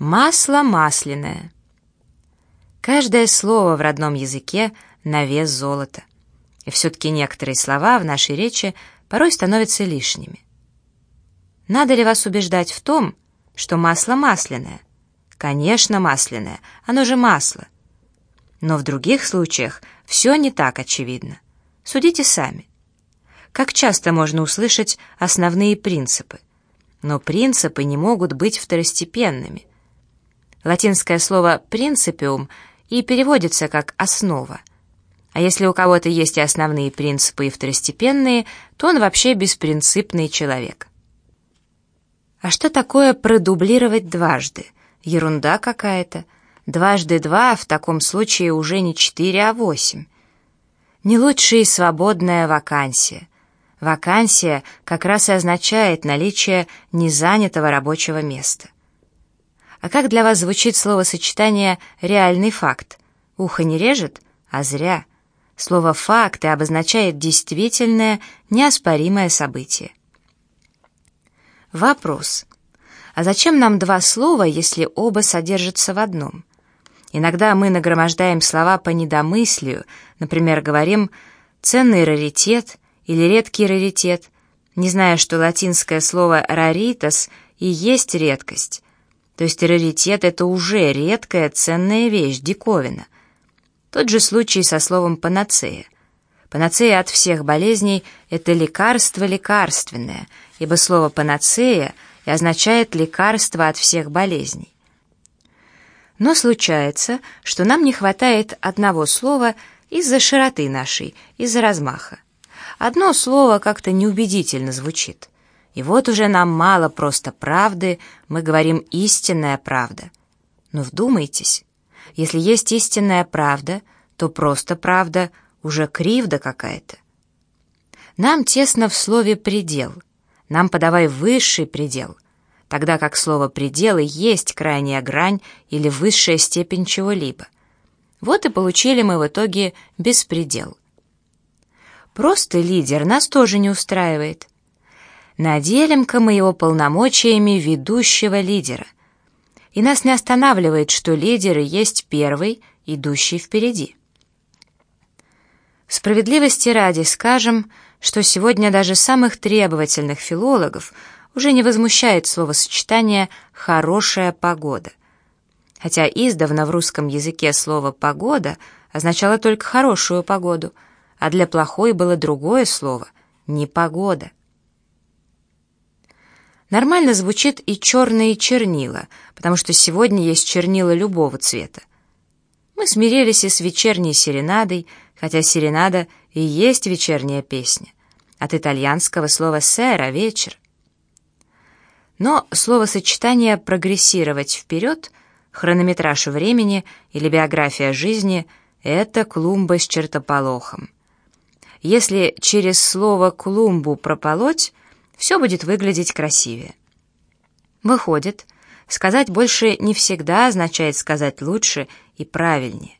Масло масляное. Каждое слово в родном языке на вес золота. И все-таки некоторые слова в нашей речи порой становятся лишними. Надо ли вас убеждать в том, что масло масляное? Конечно, масляное, оно же масло. Но в других случаях все не так очевидно. Судите сами. Как часто можно услышать основные принципы? Но принципы не могут быть второстепенными. Латинское слово «принципиум» и переводится как «основа». А если у кого-то есть и основные принципы, и второстепенные, то он вообще беспринципный человек. А что такое продублировать дважды? Ерунда какая-то. Дважды два в таком случае уже не четыре, а восемь. Не лучше и свободная вакансия. Вакансия как раз и означает наличие незанятого рабочего места. А как для вас звучит словосочетание «реальный факт»? Ухо не режет? А зря. Слово «факт» и обозначает действительное, неоспоримое событие. Вопрос. А зачем нам два слова, если оба содержатся в одном? Иногда мы нагромождаем слова по недомыслию, например, говорим «ценный раритет» или «редкий раритет», не зная, что латинское слово «raritas» и есть редкость, то есть раритет — это уже редкая ценная вещь, диковина. Тот же случай со словом «панацея». Панацея от всех болезней — это лекарство лекарственное, ибо слово «панацея» и означает лекарство от всех болезней. Но случается, что нам не хватает одного слова из-за широты нашей, из-за размаха. Одно слово как-то неубедительно звучит. И вот уже нам мало просто правды, мы говорим «истинная правда». Но вдумайтесь, если есть истинная правда, то просто правда уже кривда какая-то. Нам тесно в слове «предел», нам подавай высший предел, тогда как слово «предел» и есть крайняя грань или высшая степень чего-либо. Вот и получили мы в итоге беспредел. Просто лидер нас тоже не устраивает. Наделим-ка мы его полномочиями ведущего лидера. И нас не останавливает, что лидер и есть первый, идущий впереди. Справедливости ради скажем, что сегодня даже самых требовательных филологов уже не возмущает словосочетание «хорошая погода». Хотя издавна в русском языке слово «погода» означало только хорошую погоду, а для плохой было другое слово — «непогода». Нормально звучит и черные чернила, потому что сегодня есть чернила любого цвета. Мы смирились и с вечерней серенадой, хотя серенада и есть вечерняя песня. От итальянского слова «сера» — вечер. Но словосочетание «прогрессировать вперед», хронометраж времени или биография жизни — это клумба с чертополохом. Если через слово «клумбу» прополоть, все будет выглядеть красивее. Выходит, сказать больше не всегда означает сказать лучше и правильнее.